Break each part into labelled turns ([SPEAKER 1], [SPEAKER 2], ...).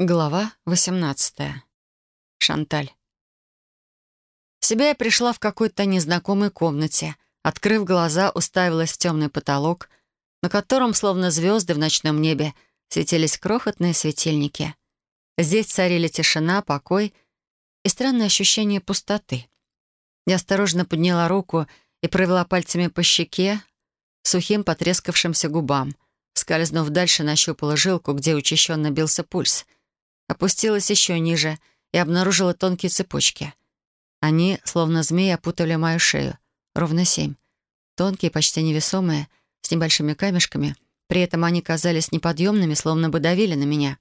[SPEAKER 1] Глава 18. Шанталь. Себя я пришла в какой-то незнакомой комнате. Открыв глаза, уставилась в темный потолок, на котором, словно звезды в ночном небе, светились крохотные светильники. Здесь царили тишина, покой и странное ощущение пустоты. Я осторожно подняла руку и провела пальцами по щеке, сухим потрескавшимся губам. Скользнув дальше, нащупала жилку, где учащенно бился пульс — Опустилась еще ниже и обнаружила тонкие цепочки. Они, словно змеи, опутали мою шею. Ровно семь. Тонкие, почти невесомые, с небольшими камешками. При этом они казались неподъемными, словно бы давили на меня.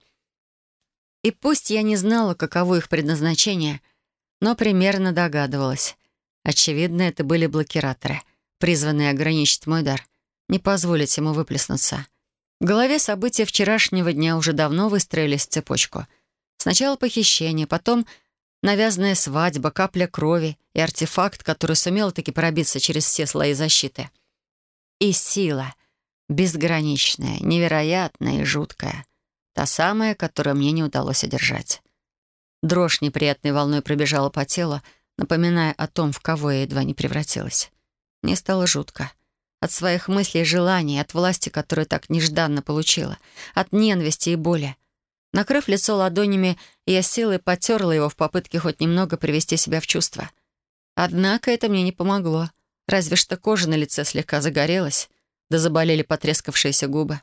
[SPEAKER 1] И пусть я не знала, каково их предназначение, но примерно догадывалась. Очевидно, это были блокираторы, призванные ограничить мой дар, не позволить ему выплеснуться. В голове события вчерашнего дня уже давно выстроились в цепочку — Сначала похищение, потом навязанная свадьба, капля крови и артефакт, который сумел таки пробиться через все слои защиты. И сила. Безграничная, невероятная и жуткая. Та самая, которую мне не удалось одержать. Дрожь неприятной волной пробежала по телу, напоминая о том, в кого я едва не превратилась. Мне стало жутко. От своих мыслей и желаний, от власти, которую так нежданно получила, от ненависти и боли — Накрыв лицо ладонями, я силой потерла его в попытке хоть немного привести себя в чувство. Однако это мне не помогло. Разве что кожа на лице слегка загорелась, да заболели потрескавшиеся губы.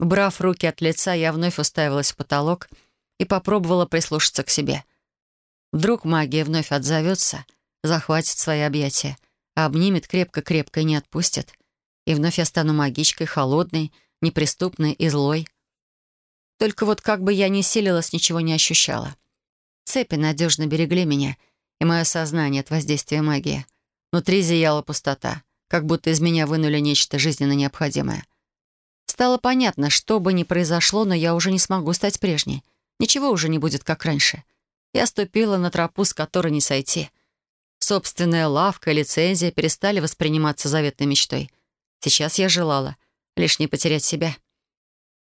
[SPEAKER 1] Убрав руки от лица, я вновь уставилась в потолок и попробовала прислушаться к себе. Вдруг магия вновь отзовется, захватит свои объятия, обнимет крепко-крепко и не отпустит. И вновь я стану магичкой, холодной, неприступной и злой — только вот как бы я ни силилась, ничего не ощущала. Цепи надежно берегли меня и мое сознание от воздействия магии. Внутри зияла пустота, как будто из меня вынули нечто жизненно необходимое. Стало понятно, что бы ни произошло, но я уже не смогу стать прежней. Ничего уже не будет, как раньше. Я ступила на тропу, с которой не сойти. Собственная лавка и лицензия перестали восприниматься заветной мечтой. Сейчас я желала лишь не потерять себя —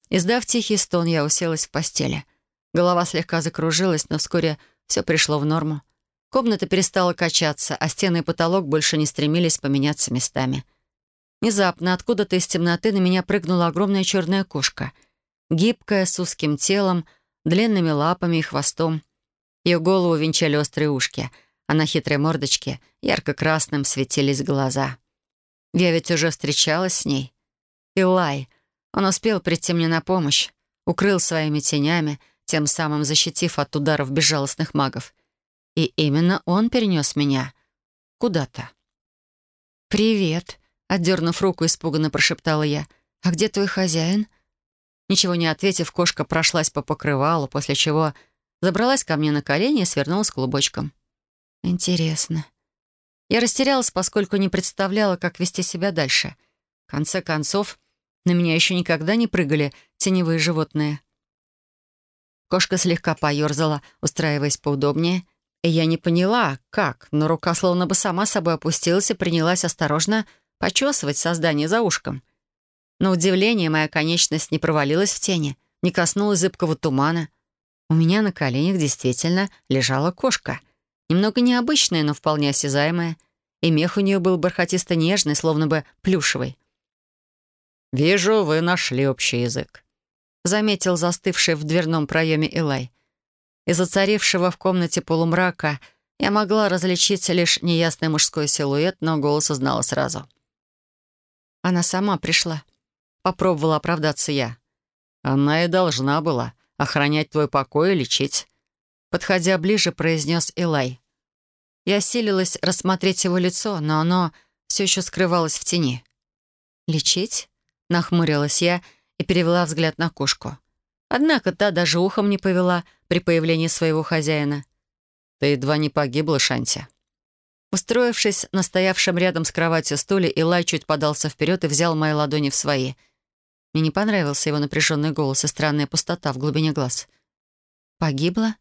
[SPEAKER 1] Издав тихий стон, я уселась в постели. Голова слегка закружилась, но вскоре все пришло в норму. Комната перестала качаться, а стены и потолок больше не стремились поменяться местами. Внезапно откуда-то из темноты на меня прыгнула огромная черная кошка. Гибкая, с узким телом, длинными лапами и хвостом. Ее голову венчали острые ушки, а на хитрой мордочке ярко-красным светились глаза. Я ведь уже встречалась с ней. Илай — он успел прийти мне на помощь, укрыл своими тенями, тем самым защитив от ударов безжалостных магов. И именно он перенес меня куда-то. «Привет», — отдернув руку, испуганно прошептала я. «А где твой хозяин?» Ничего не ответив, кошка прошлась по покрывалу, после чего забралась ко мне на колени и свернулась клубочком. «Интересно». Я растерялась, поскольку не представляла, как вести себя дальше. В конце концов, на меня еще никогда не прыгали теневые животные. Кошка слегка поерзала, устраиваясь поудобнее, и я не поняла, как, но рука словно бы сама собой опустилась и принялась осторожно почесывать создание за ушком. На удивление, моя конечность не провалилась в тени, не коснулась зыбкого тумана. У меня на коленях действительно лежала кошка. Немного необычная, но вполне осязаемая. И мех у нее был бархатисто-нежный, словно бы плюшевый. «Вижу, вы нашли общий язык», — заметил застывший в дверном проеме Элай. Из-за царившего в комнате полумрака я могла различить лишь неясный мужской силуэт, но голос узнала сразу. «Она сама пришла», — попробовала оправдаться я. «Она и должна была охранять твой покой и лечить», — подходя ближе, произнес Элай. Я силилась рассмотреть его лицо, но оно все еще скрывалось в тени. «Лечить?» Нахмурилась я и перевела взгляд на кошку. Однако та даже ухом не повела при появлении своего хозяина. «Ты едва не погибла, Шанти». Устроившись на стоявшем рядом с кроватью стуле, Илай чуть подался вперед и взял мои ладони в свои. Мне не понравился его напряженный голос и странная пустота в глубине глаз. «Погибла?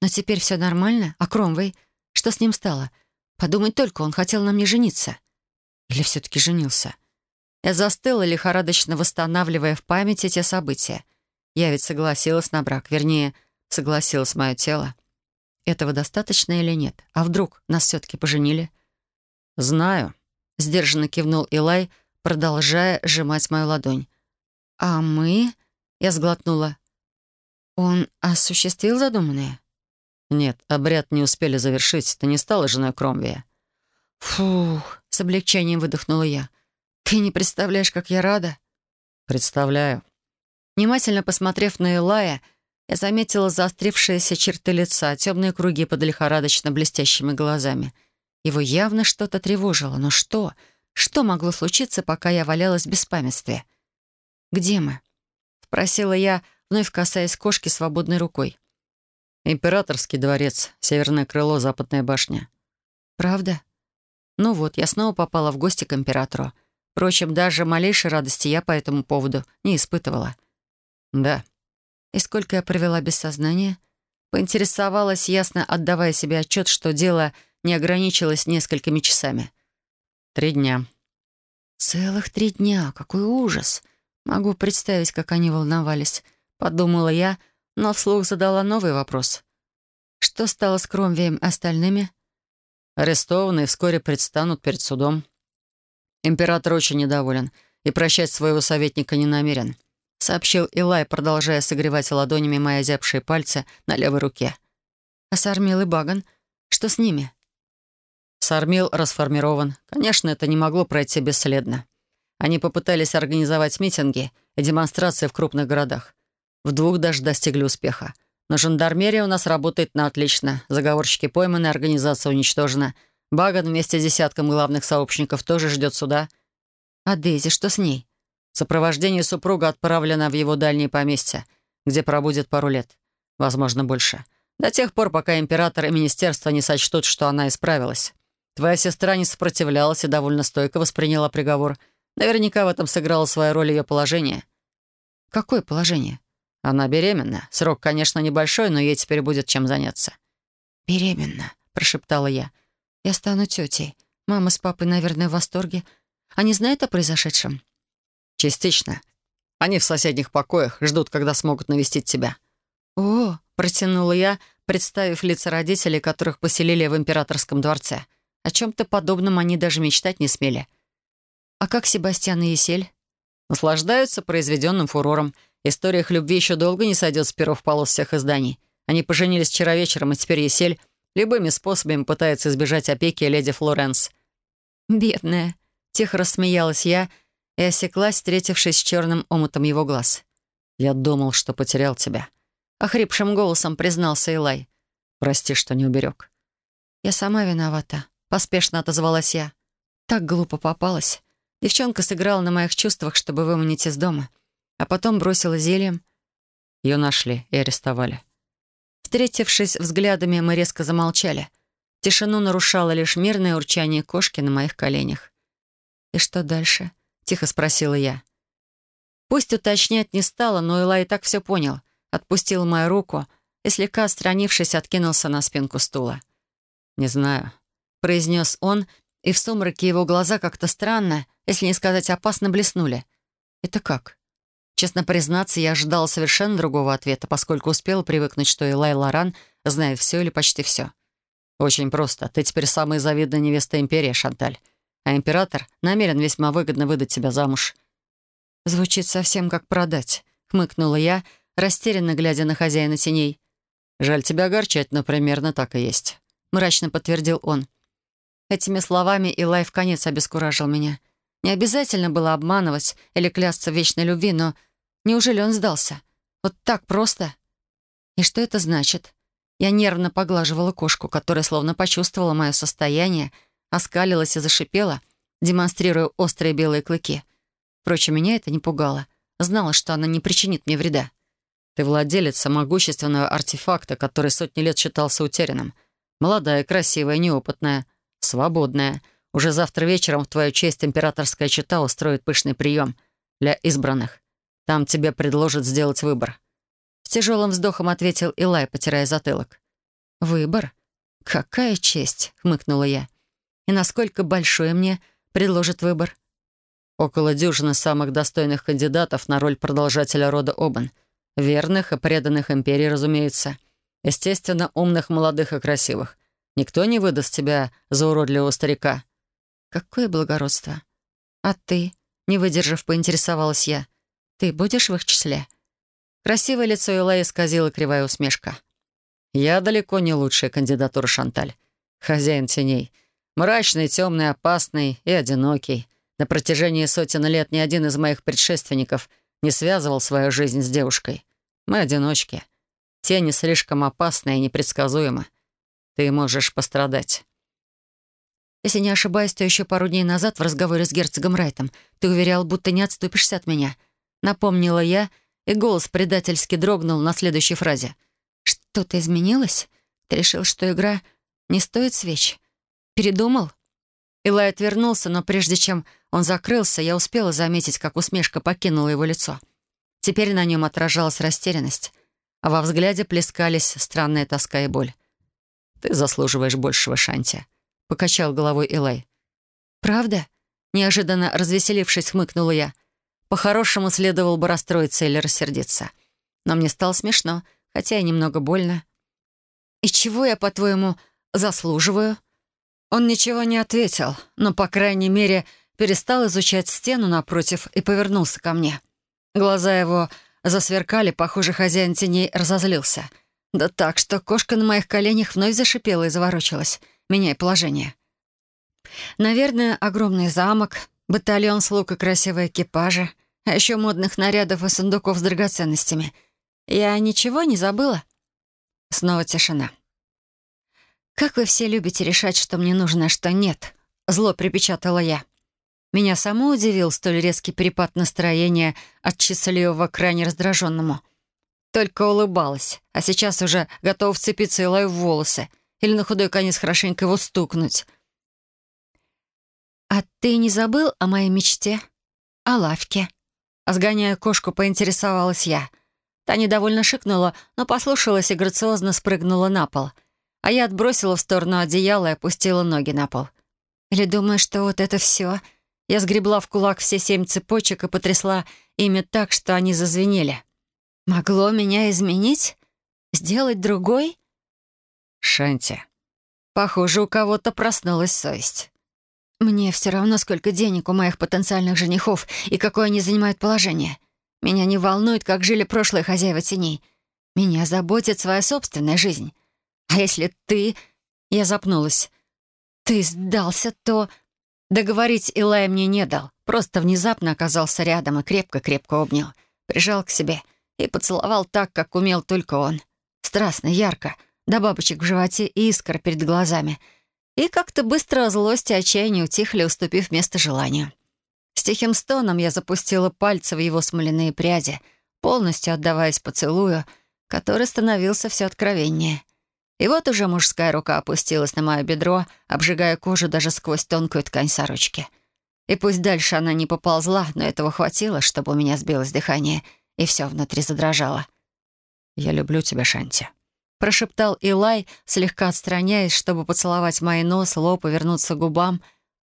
[SPEAKER 1] Но теперь все нормально? А Кромвей? Что с ним стало? Подумать только, он хотел на мне жениться. Или все-таки женился?» Я застыла, лихорадочно восстанавливая в памяти те события. Я ведь согласилась на брак, вернее, согласилось мое тело. Этого достаточно или нет? А вдруг нас все-таки поженили?
[SPEAKER 2] «Знаю», — сдержанно кивнул Илай, продолжая сжимать мою ладонь.
[SPEAKER 1] «А мы...» — я сглотнула. «Он осуществил задуманное?»
[SPEAKER 2] «Нет, обряд не успели завершить. Ты не стала женой Кромвея».
[SPEAKER 1] «Фух», — с облегчением выдохнула я. «Ты не представляешь, как я рада?»
[SPEAKER 2] «Представляю».
[SPEAKER 1] Внимательно посмотрев на Илая, я заметила заострившиеся черты лица, темные круги под лихорадочно блестящими глазами. Его явно что-то тревожило. Но что? Что могло случиться, пока я валялась в беспамятстве? «Где мы?» — спросила я, вновь касаясь кошки свободной рукой.
[SPEAKER 2] «Императорский дворец, северное крыло, западная башня».
[SPEAKER 1] «Правда?» Ну вот, я снова попала в гости к императору. Впрочем, даже малейшей радости я по этому поводу не испытывала.
[SPEAKER 2] «Да».
[SPEAKER 1] «И сколько я провела без сознания?» Поинтересовалась, ясно отдавая себе отчет, что дело не ограничилось несколькими часами.
[SPEAKER 2] «Три дня».
[SPEAKER 1] «Целых три дня! Какой ужас! Могу представить, как они волновались», — подумала я, но вслух задала новый вопрос. «Что стало с Кромвеем остальными?»
[SPEAKER 2] Арестованные вскоре предстанут перед судом. Император очень недоволен и прощать своего советника не намерен, сообщил Илай, продолжая согревать ладонями мои озябшие пальцы на левой руке.
[SPEAKER 1] А Сармил и Баган? Что с ними?
[SPEAKER 2] Сармил расформирован. Конечно, это не могло пройти бесследно. Они попытались организовать митинги и демонстрации в крупных городах. В двух даже достигли успеха. Но жандармерия у нас работает на отлично. Заговорщики пойманы, организация уничтожена — Баган вместе с десятком главных сообщников тоже ждет суда.
[SPEAKER 1] А Дейзи, что с ней?
[SPEAKER 2] Сопровождение супруга отправлено в его дальние поместья, где пробудет пару лет. Возможно, больше. До тех пор, пока император и министерство не сочтут, что она исправилась. Твоя сестра не сопротивлялась и довольно стойко восприняла приговор. Наверняка в этом сыграла свою роль ее положение.
[SPEAKER 1] Какое положение?
[SPEAKER 2] Она беременна. Срок, конечно, небольшой, но ей теперь будет чем заняться.
[SPEAKER 1] «Беременна», — прошептала я. Я стану тетей. Мама с папой, наверное, в восторге. Они знают о произошедшем?»
[SPEAKER 2] «Частично. Они в соседних покоях, ждут, когда смогут навестить тебя».
[SPEAKER 1] «О!» — протянула я, представив лица родителей, которых поселили в императорском дворце. О чем-то подобном они даже мечтать не смели. «А как Себастьян и Есель?»
[SPEAKER 2] Наслаждаются произведенным фурором. История их любви еще долго не сойдет с перов полос всех изданий. Они поженились вчера вечером, и теперь Есель Любыми способами пытается избежать опеки леди Флоренс.
[SPEAKER 1] «Бедная», — тихо рассмеялась я и осеклась, встретившись с черным омутом его глаз.
[SPEAKER 2] «Я думал, что потерял тебя», —
[SPEAKER 1] охрипшим голосом признался Илай.
[SPEAKER 2] «Прости, что не уберег».
[SPEAKER 1] «Я сама виновата», — поспешно отозвалась я. Так глупо попалась. Девчонка сыграла на моих чувствах, чтобы выманить из дома, а потом бросила зельем.
[SPEAKER 2] Ее нашли и арестовали.
[SPEAKER 1] Встретившись взглядами, мы резко замолчали. Тишину нарушало лишь мирное урчание кошки на моих коленях. «И что дальше?» — тихо спросила я. Пусть уточнять не стала, но Илай так все понял. Отпустил мою руку и, слегка отстранившись, откинулся на спинку стула.
[SPEAKER 2] «Не знаю», —
[SPEAKER 1] произнес он, и в сумраке его глаза как-то странно, если не сказать опасно, блеснули. «Это как?» Честно признаться, я ожидала совершенно другого ответа, поскольку успела привыкнуть, что Элай Лоран знает все или почти все.
[SPEAKER 2] «Очень просто. Ты теперь самая завидная невеста Империи, Шанталь. А император намерен весьма выгодно выдать тебя замуж».
[SPEAKER 1] «Звучит совсем как продать», — хмыкнула я, растерянно глядя на хозяина теней.
[SPEAKER 2] «Жаль тебя огорчать, но примерно так и есть», —
[SPEAKER 1] мрачно подтвердил он. Этими словами Илай в конец обескуражил меня. Не обязательно было обманывать или клясться в вечной любви, но Неужели он сдался? Вот так просто? И что это значит? Я нервно поглаживала кошку, которая словно почувствовала мое состояние, оскалилась и зашипела, демонстрируя острые белые клыки. Впрочем, меня это не пугало. Знала, что она не причинит мне вреда.
[SPEAKER 2] Ты владелица могущественного артефакта, который сотни лет считался утерянным. Молодая, красивая, неопытная, свободная. Уже завтра вечером в твою честь императорская чита устроит пышный прием для избранных. Там тебе предложат сделать выбор».
[SPEAKER 1] С тяжелым вздохом ответил Илай, потирая затылок. «Выбор? Какая честь!» — хмыкнула я. «И насколько большой мне предложит выбор?»
[SPEAKER 2] «Около дюжины самых достойных кандидатов на роль продолжателя рода Обан. Верных и преданных империи, разумеется. Естественно, умных, молодых и красивых. Никто не выдаст тебя за уродливого старика».
[SPEAKER 1] «Какое благородство! А ты?» — не выдержав, поинтересовалась я. «Ты будешь в их числе?» Красивое лицо Элай исказила кривая усмешка.
[SPEAKER 2] «Я далеко не лучшая кандидатура Шанталь. Хозяин теней. Мрачный, темный, опасный и одинокий. На протяжении сотен лет ни один из моих предшественников не связывал свою жизнь с девушкой. Мы одиночки. Тени слишком опасны и непредсказуемы. Ты можешь пострадать.
[SPEAKER 1] Если не ошибаюсь, то еще пару дней назад в разговоре с герцогом Райтом ты уверял, будто не отступишься от меня. Напомнила я, и голос предательски дрогнул на следующей фразе. «Что-то изменилось? Ты решил, что игра не стоит свеч? Передумал?» Илай отвернулся, но прежде чем он закрылся, я успела заметить, как усмешка покинула его лицо. Теперь на нем отражалась растерянность, а во взгляде плескались странная тоска и боль. «Ты заслуживаешь большего, Шанти», — покачал головой Илай. «Правда?» — неожиданно развеселившись, хмыкнула я. По-хорошему следовало бы расстроиться или рассердиться. Но мне стало смешно, хотя и немного больно. «И чего я, по-твоему, заслуживаю?» Он ничего не ответил, но, по крайней мере, перестал изучать стену напротив и повернулся ко мне. Глаза его засверкали, похоже, хозяин теней разозлился. Да так, что кошка на моих коленях вновь зашипела и заворочилась, меняя положение. Наверное, огромный замок, батальон слуг и красивые экипажи, а еще модных нарядов и сундуков с драгоценностями. Я ничего не забыла? Снова тишина. «Как вы все любите решать, что мне нужно, а что нет?» Зло припечатала я. Меня само удивил столь резкий перепад настроения от счастливого к крайне раздраженному. Только улыбалась, а сейчас уже готова вцепиться и лаю в волосы или на худой конец хорошенько его стукнуть. «А ты не забыл о моей мечте? О лавке?» Сгоняя кошку, поинтересовалась я. Та недовольно шикнула, но послушалась и грациозно спрыгнула на пол — а я отбросила в сторону одеяло и опустила ноги на пол. Или думаешь, что вот это все? Я сгребла в кулак все семь цепочек и потрясла ими так, что они зазвенели. Могло меня изменить? Сделать другой?
[SPEAKER 2] Шанти.
[SPEAKER 1] Похоже, у кого-то проснулась совесть. Мне все равно, сколько денег у моих потенциальных женихов и какое они занимают положение. Меня не волнует, как жили прошлые хозяева теней. Меня заботит своя собственная жизнь. А если ты...» Я запнулась. «Ты сдался, то...» Договорить Илай мне не дал. Просто внезапно оказался рядом и крепко-крепко обнял. Прижал к себе и поцеловал так, как умел только он. Страстно, ярко, до бабочек в животе и искр перед глазами. И как-то быстро злость и отчаяние утихли, уступив место желанию. С тихим стоном я запустила пальцы в его смоляные пряди, полностью отдаваясь поцелую, который становился все откровеннее. И вот уже мужская рука опустилась на мое бедро, обжигая кожу даже сквозь тонкую ткань сорочки. И пусть дальше она не поползла, но этого хватило, чтобы у меня сбилось дыхание, и все внутри задрожало.
[SPEAKER 2] «Я люблю тебя, Шанти», —
[SPEAKER 1] прошептал Илай, слегка отстраняясь, чтобы поцеловать мой нос, лоб и вернуться к губам,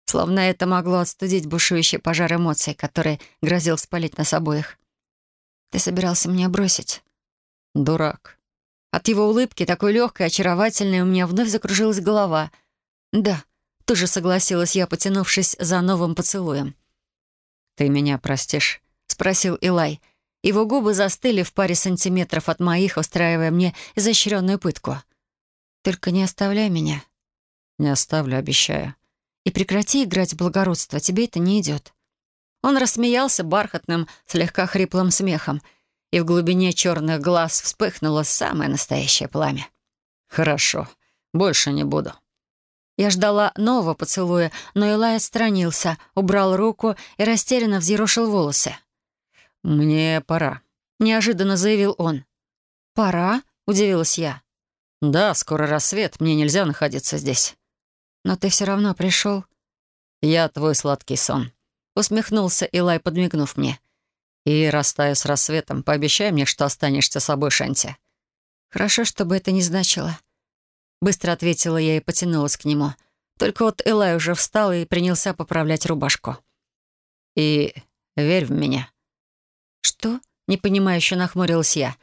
[SPEAKER 1] словно это могло отстудить бушующий пожар эмоций, который грозил спалить нас обоих. «Ты собирался меня бросить?»
[SPEAKER 2] «Дурак»,
[SPEAKER 1] от его улыбки, такой легкой, очаровательной, у меня вновь закружилась голова. «Да», — тоже согласилась я, потянувшись за новым поцелуем.
[SPEAKER 2] «Ты меня простишь?»
[SPEAKER 1] — спросил Илай. Его губы застыли в паре сантиметров от моих, устраивая мне изощренную пытку. «Только не оставляй меня».
[SPEAKER 2] «Не оставлю, обещаю».
[SPEAKER 1] «И прекрати играть в благородство, тебе это не идет». Он рассмеялся бархатным, слегка хриплым смехом — и в глубине черных глаз вспыхнуло самое настоящее пламя.
[SPEAKER 2] «Хорошо, больше не буду».
[SPEAKER 1] Я ждала нового поцелуя, но Илай отстранился, убрал руку и растерянно взъерошил волосы.
[SPEAKER 2] «Мне пора», —
[SPEAKER 1] неожиданно заявил он. «Пора?» — удивилась я.
[SPEAKER 2] «Да, скоро рассвет, мне нельзя находиться здесь».
[SPEAKER 1] «Но ты все равно пришел».
[SPEAKER 2] «Я твой сладкий сон», — усмехнулся Илай, подмигнув мне. И, растаю с рассветом, пообещай мне, что останешься собой, Шанти».
[SPEAKER 1] «Хорошо, чтобы это не значило». Быстро ответила я и потянулась к нему. Только вот Элай уже встал и принялся поправлять рубашку.
[SPEAKER 2] «И верь в меня».
[SPEAKER 1] «Что?» — непонимающе нахмурилась я.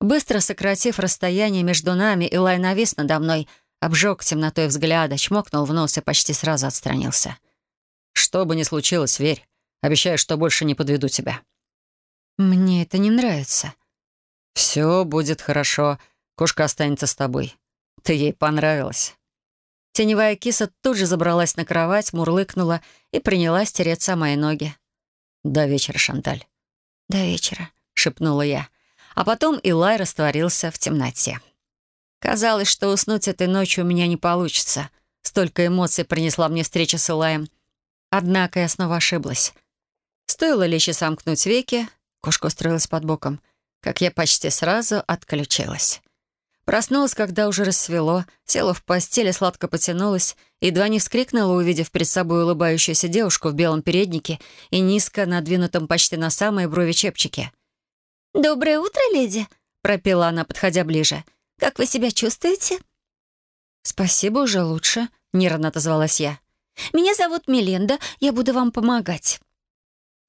[SPEAKER 1] Быстро сократив расстояние между нами, Илай навис надо мной, обжег темнотой взгляда, чмокнул в нос и почти сразу отстранился.
[SPEAKER 2] «Что бы ни случилось, верь. Обещаю, что больше не подведу тебя».
[SPEAKER 1] «Мне это не нравится».
[SPEAKER 2] «Все будет хорошо. Кошка останется с тобой. Ты ей понравилась».
[SPEAKER 1] Теневая киса тут же забралась на кровать, мурлыкнула и принялась тереться мои ноги.
[SPEAKER 2] «До вечера, Шанталь».
[SPEAKER 1] «До вечера», — шепнула я. А потом Илай растворился в темноте. Казалось, что уснуть этой ночью у меня не получится. Столько эмоций принесла мне встреча с Илаем. Однако я снова ошиблась. Стоило лечь и сомкнуть веки, кошка устроилась под боком, как я почти сразу отключилась. Проснулась, когда уже рассвело, села в постели, сладко потянулась, едва не вскрикнула, увидев перед собой улыбающуюся девушку в белом переднике и низко надвинутом почти на самые брови чепчике.
[SPEAKER 3] «Доброе утро, леди!» — пропела она, подходя ближе. «Как вы себя чувствуете?»
[SPEAKER 1] «Спасибо, уже лучше», — нервно отозвалась я.
[SPEAKER 3] «Меня зовут Меленда, я буду вам помогать».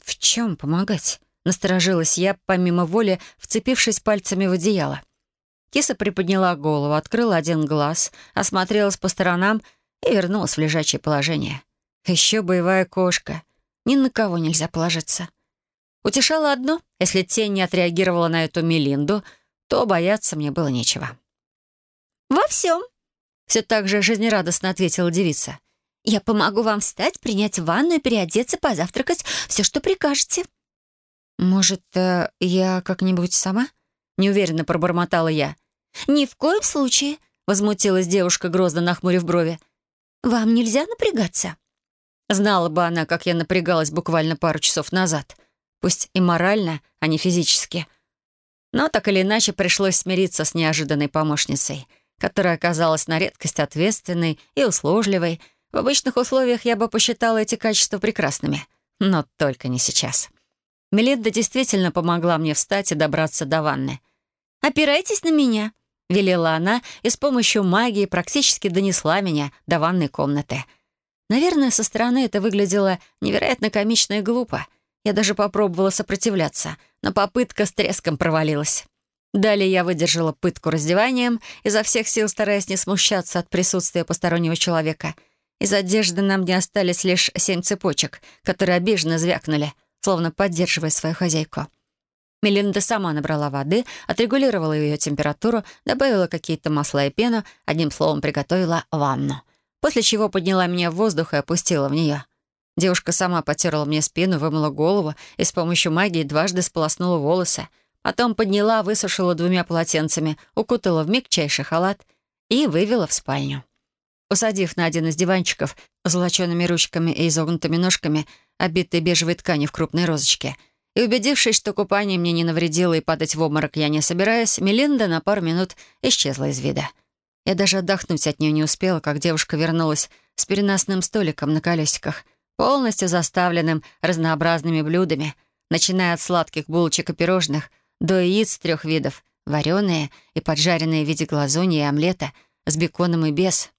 [SPEAKER 1] «В чем помогать?» — насторожилась я, помимо воли, вцепившись пальцами в одеяло. Киса приподняла голову, открыла один глаз, осмотрелась по сторонам и вернулась в лежачее положение. Еще боевая кошка. Ни на кого нельзя положиться. Утешало одно, если тень не отреагировала на эту Мелинду, то бояться мне было нечего.
[SPEAKER 3] «Во всем», —
[SPEAKER 1] все так же жизнерадостно ответила девица.
[SPEAKER 3] «Я помогу вам встать, принять ванну и переодеться, позавтракать, все, что прикажете».
[SPEAKER 1] «Может, э, я как-нибудь сама?» Неуверенно пробормотала я.
[SPEAKER 3] «Ни в коем случае», — возмутилась девушка, грозно нахмурив брови. «Вам нельзя напрягаться».
[SPEAKER 1] Знала бы она, как я напрягалась буквально пару часов назад. Пусть и морально, а не физически. Но так или иначе пришлось смириться с неожиданной помощницей, которая оказалась на редкость ответственной и услужливой. В обычных условиях я бы посчитала эти качества прекрасными. Но только не сейчас. Мелинда действительно помогла мне встать и добраться до ванны.
[SPEAKER 3] «Опирайтесь на меня», —
[SPEAKER 1] велела она и с помощью магии практически донесла меня до ванной комнаты. Наверное, со стороны это выглядело невероятно комично и глупо. Я даже попробовала сопротивляться, но попытка с треском провалилась. Далее я выдержала пытку раздеванием, изо всех сил стараясь не смущаться от присутствия постороннего человека. Из одежды нам не остались лишь семь цепочек, которые обиженно звякнули — словно поддерживая свою хозяйку. Мелинда сама набрала воды, отрегулировала ее температуру, добавила какие-то масла и пену, одним словом приготовила ванну. После чего подняла меня в воздух и опустила в нее. Девушка сама потерла мне спину, вымыла голову и с помощью магии дважды сполоснула волосы. Потом подняла, высушила двумя полотенцами, укутала в мягчайший халат и вывела в спальню. Усадив на один из диванчиков золочеными ручками и изогнутыми ножками, обитой бежевой ткани в крупной розочке. И убедившись, что купание мне не навредило и падать в обморок я не собираюсь, Мелинда на пару минут исчезла из вида. Я даже отдохнуть от нее не успела, как девушка вернулась с переносным столиком на колесиках, полностью заставленным разнообразными блюдами, начиная от сладких булочек и пирожных до яиц трех видов, вареные и поджаренные в виде глазуни и омлета, с беконом и без.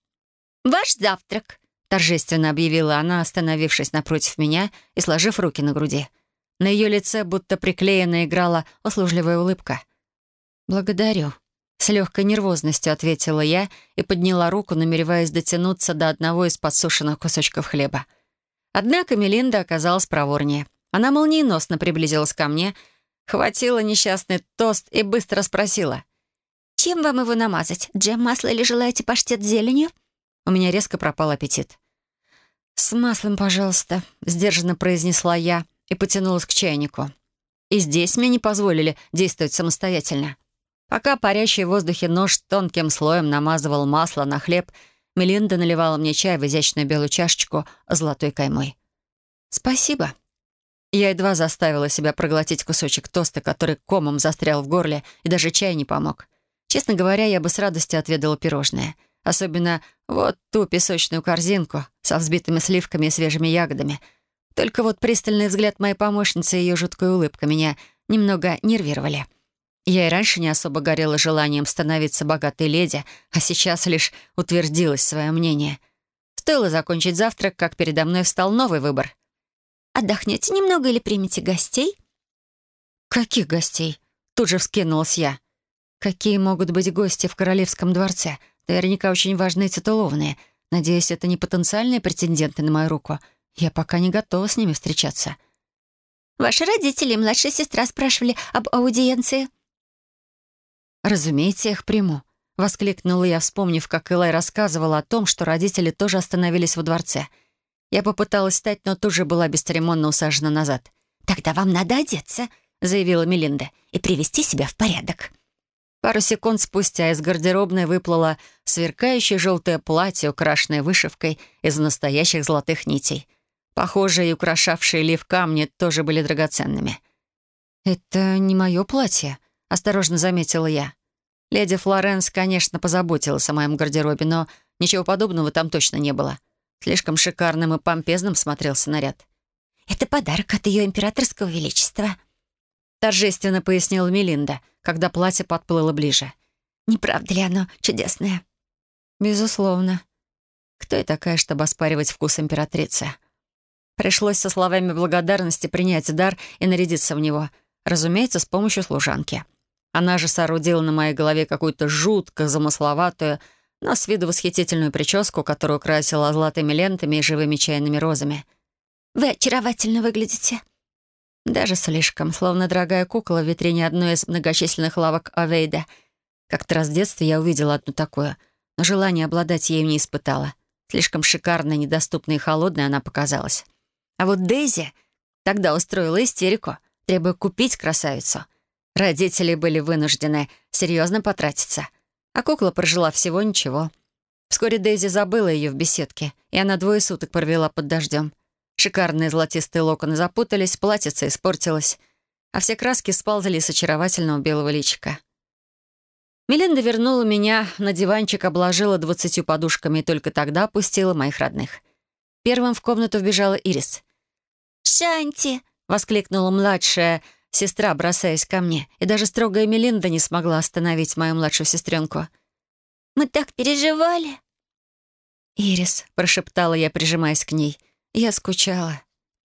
[SPEAKER 3] «Ваш завтрак»,
[SPEAKER 1] торжественно объявила она, остановившись напротив меня и сложив руки на груди. На ее лице будто приклеена играла услужливая улыбка. «Благодарю», — с легкой нервозностью ответила я и подняла руку, намереваясь дотянуться до одного из подсушенных кусочков хлеба. Однако Мелинда оказалась проворнее. Она молниеносно приблизилась ко мне, хватила несчастный тост и быстро спросила.
[SPEAKER 3] «Чем вам его намазать? Джем, масло или желаете паштет с зеленью?»
[SPEAKER 1] У меня резко пропал аппетит. «С маслом, пожалуйста», — сдержанно произнесла я и потянулась к чайнику. И здесь мне не позволили действовать самостоятельно. Пока парящий в воздухе нож тонким слоем намазывал масло на хлеб, Мелинда наливала мне чай в изящную белую чашечку с золотой каймой. «Спасибо». Я едва заставила себя проглотить кусочек тоста, который комом застрял в горле, и даже чай не помог. Честно говоря, я бы с радостью отведала пирожное — Особенно вот ту песочную корзинку со взбитыми сливками и свежими ягодами. Только вот пристальный взгляд моей помощницы и ее жуткая улыбка меня немного нервировали. Я и раньше не особо горела желанием становиться богатой леди, а сейчас лишь утвердилось свое мнение. Стоило закончить завтрак, как передо мной встал новый выбор.
[SPEAKER 3] «Отдохнете немного или примете гостей?»
[SPEAKER 1] «Каких гостей?» Тут же вскинулась я. «Какие могут быть гости в королевском дворце? Наверняка очень важные титулованные. Надеюсь, это не потенциальные претенденты на мою руку. Я пока не готова с ними встречаться».
[SPEAKER 3] «Ваши родители и младшая сестра спрашивали об аудиенции».
[SPEAKER 1] «Разумеется, их приму», — воскликнула я, вспомнив, как Элай рассказывала о том, что родители тоже остановились во дворце. Я попыталась встать, но тут же была бесцеремонно усажена назад.
[SPEAKER 3] «Тогда вам надо одеться», — заявила Мелинда, «и привести себя в порядок».
[SPEAKER 1] Пару секунд спустя из гардеробной выплыло сверкающее желтое платье, украшенное вышивкой из настоящих золотых нитей. Похожие и украшавшие лиф камни тоже были драгоценными. «Это не мое платье», — осторожно заметила я. Леди Флоренс, конечно, позаботилась о моем гардеробе, но ничего подобного там точно не было. Слишком шикарным и помпезным смотрелся наряд.
[SPEAKER 3] «Это подарок от ее императорского величества»,
[SPEAKER 1] торжественно пояснила Мелинда, когда платье подплыло ближе.
[SPEAKER 3] «Не правда ли оно чудесное?»
[SPEAKER 1] «Безусловно. Кто я такая, чтобы оспаривать вкус императрицы?» Пришлось со словами благодарности принять дар и нарядиться в него, разумеется, с помощью служанки. Она же соорудила на моей голове какую-то жутко замысловатую, но с виду восхитительную прическу, которую красила золотыми лентами и живыми чайными розами.
[SPEAKER 3] «Вы очаровательно выглядите»,
[SPEAKER 1] даже слишком, словно дорогая кукла в витрине одной из многочисленных лавок Авейда. Как-то раз в детстве я увидела одну такую, но желание обладать ею не испытала. Слишком шикарная, недоступная и холодная она показалась. А вот Дейзи тогда устроила истерику, требуя купить красавицу. Родители были вынуждены серьезно потратиться. А кукла прожила всего ничего. Вскоре Дейзи забыла ее в беседке, и она двое суток провела под дождем. Шикарные золотистые локоны запутались, платьице испортилось, а все краски сползли с очаровательного белого личика. Мелинда вернула меня на диванчик, обложила двадцатью подушками и только тогда опустила моих родных. Первым в комнату вбежала Ирис.
[SPEAKER 3] «Шанти!»
[SPEAKER 1] — воскликнула младшая сестра, бросаясь ко мне, и даже строгая Мелинда не смогла остановить мою младшую сестренку.
[SPEAKER 3] «Мы так переживали!»
[SPEAKER 1] «Ирис», — прошептала я, прижимаясь к ней, я скучала.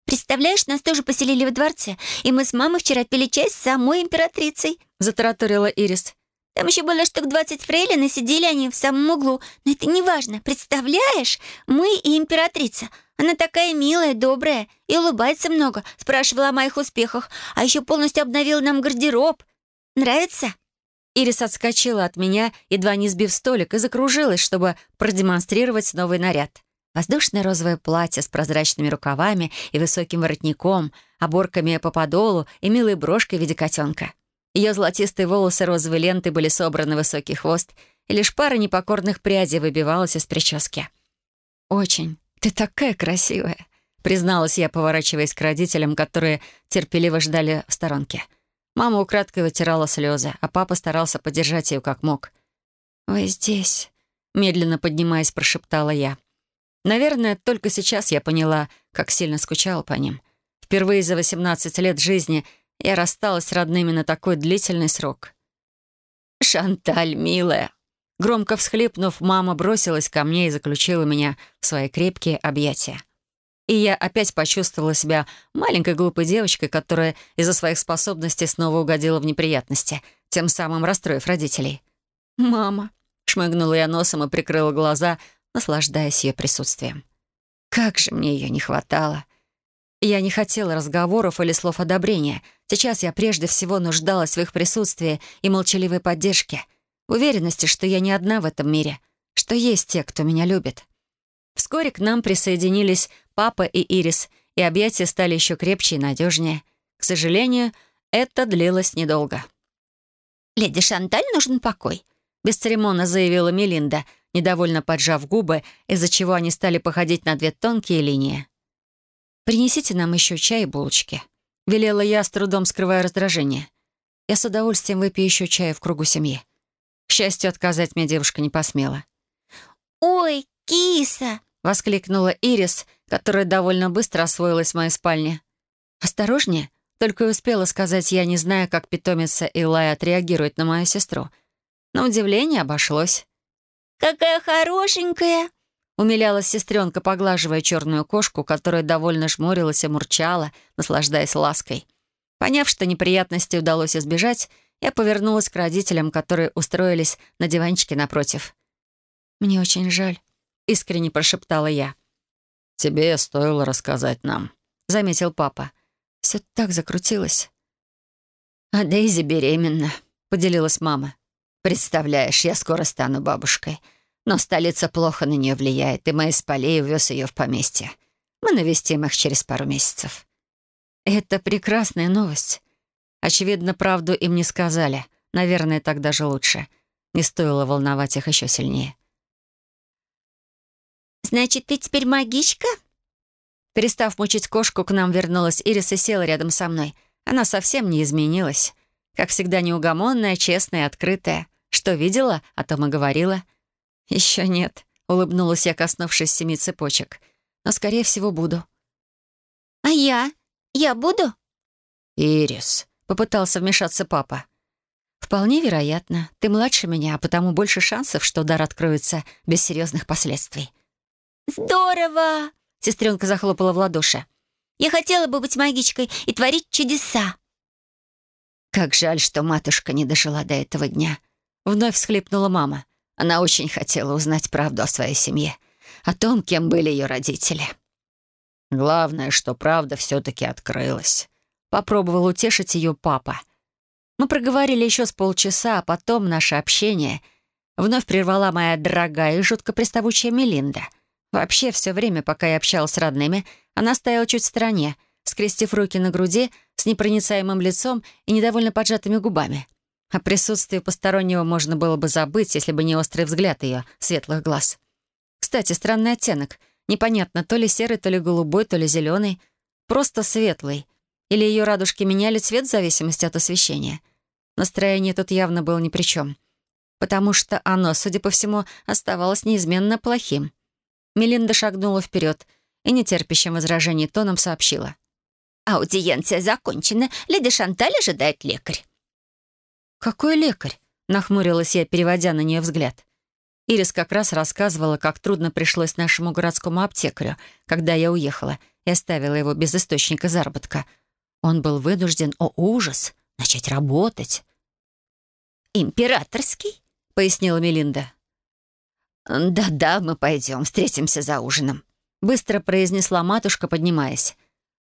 [SPEAKER 3] «Представляешь, нас тоже поселили во дворце, и мы с мамой вчера пили чай с самой императрицей», —
[SPEAKER 1] затараторила Ирис.
[SPEAKER 3] «Там еще было штук двадцать фрейлин, и сидели они в самом углу. Но это не важно. Представляешь, мы и императрица. Она такая милая, добрая и улыбается много, спрашивала о моих успехах, а еще полностью обновила нам гардероб. Нравится?»
[SPEAKER 1] Ирис отскочила от меня, едва не сбив столик, и закружилась, чтобы продемонстрировать новый наряд. Воздушное розовое платье с прозрачными рукавами и высоким воротником, оборками по подолу и милой брошкой в виде котенка. Ее золотистые волосы розовой лентой были собраны в высокий хвост, и лишь пара непокорных прядей выбивалась из прически. «Очень. Ты такая красивая», — призналась я, поворачиваясь к родителям, которые терпеливо ждали в сторонке. Мама украдкой вытирала слезы, а папа старался поддержать ее как мог. «Вы здесь», — медленно поднимаясь, прошептала я. Наверное, только сейчас я поняла, как сильно скучала по ним. Впервые за 18 лет жизни я рассталась с родными на такой длительный срок. «Шанталь, милая!» Громко всхлипнув, мама бросилась ко мне и заключила меня в свои крепкие объятия. И я опять почувствовала себя маленькой глупой девочкой, которая из-за своих способностей снова угодила в неприятности, тем самым расстроив родителей. «Мама!» — шмыгнула я носом и прикрыла глаза, наслаждаясь ее присутствием. Как же мне ее не хватало. Я не хотела разговоров или слов одобрения. Сейчас я прежде всего нуждалась в их присутствии и молчаливой поддержке, уверенности, что я не одна в этом мире, что есть те, кто меня любит. Вскоре к нам присоединились папа и Ирис, и объятия стали еще крепче и надежнее. К сожалению, это длилось недолго.
[SPEAKER 3] «Леди Шанталь нужен покой», — бесцеремонно заявила Мелинда — недовольно поджав губы, из-за чего они стали походить на две тонкие линии. «Принесите нам еще чай и булочки», — велела я, с трудом скрывая раздражение. «Я с удовольствием выпью еще чая в кругу семьи». Счастью, отказать мне девушка не посмела. «Ой, киса!»
[SPEAKER 1] — воскликнула Ирис, которая довольно быстро освоилась в моей спальне. «Осторожнее!» — только и успела сказать я, не зная, как питомица Илай отреагирует на мою сестру. На удивление обошлось.
[SPEAKER 3] «Какая хорошенькая!»
[SPEAKER 1] Умилялась сестренка, поглаживая черную кошку, которая довольно жмурилась и мурчала, наслаждаясь лаской.
[SPEAKER 3] Поняв, что неприятности удалось избежать, я повернулась к родителям, которые устроились на диванчике напротив. «Мне очень жаль», — искренне прошептала я.
[SPEAKER 2] «Тебе стоило рассказать нам», —
[SPEAKER 3] заметил папа. Все так закрутилось. «А Дейзи беременна», — поделилась мама. «Представляешь, я скоро стану бабушкой. Но столица плохо на нее влияет, и из полей увез ее в поместье. Мы навестим их через пару месяцев». «Это прекрасная новость. Очевидно, правду им не сказали. Наверное, так даже лучше. Не стоило волновать их еще сильнее».
[SPEAKER 1] «Значит, ты теперь магичка?»
[SPEAKER 3] Перестав мучить кошку, к нам вернулась Ирис и села рядом со мной. Она совсем не изменилась. Как всегда, неугомонная, честная, открытая. Что видела, о том и говорила. «Еще нет», — улыбнулась я, коснувшись семи цепочек. «Но, скорее всего, буду».
[SPEAKER 1] «А я? Я буду?»
[SPEAKER 3] «Ирис», — попытался вмешаться папа. «Вполне вероятно. Ты младше меня, а потому больше шансов, что дар откроется без серьезных последствий».
[SPEAKER 1] «Здорово!» — сестренка захлопала в ладоши. «Я хотела бы быть магичкой и творить чудеса».
[SPEAKER 3] «Как жаль, что матушка не дожила до этого дня», — вновь всхлипнула мама. Она очень хотела узнать правду о своей семье, о том, кем были ее родители.
[SPEAKER 2] Главное, что правда все-таки открылась.
[SPEAKER 3] Попробовал утешить ее папа. Мы проговорили еще с полчаса, а потом наше общение вновь прервала моя дорогая и жутко приставучая Мелинда. Вообще, все время, пока я общалась с родными, она стояла чуть в стороне, скрестив руки на груди, с непроницаемым лицом и недовольно поджатыми губами. О присутствии постороннего можно было бы забыть, если бы не острый взгляд ее светлых глаз. Кстати, странный оттенок. Непонятно, то ли серый, то ли голубой, то ли зеленый. Просто светлый. Или ее радужки меняли цвет в зависимости от освещения. Настроение тут явно было ни при чем. Потому что оно, судя по всему, оставалось неизменно плохим. Мелинда шагнула вперед и нетерпящим возражений тоном сообщила.
[SPEAKER 1] «Аудиенция закончена. Леди Шанталь ожидает лекарь».
[SPEAKER 3] «Какой лекарь?» — нахмурилась я, переводя на нее взгляд. Ирис как раз рассказывала, как трудно пришлось нашему городскому аптекарю, когда я уехала и оставила его без источника заработка. Он был вынужден, о ужас, начать работать.
[SPEAKER 1] «Императорский?» — пояснила Мелинда. «Да-да, мы пойдем, встретимся за ужином», — быстро произнесла матушка, поднимаясь.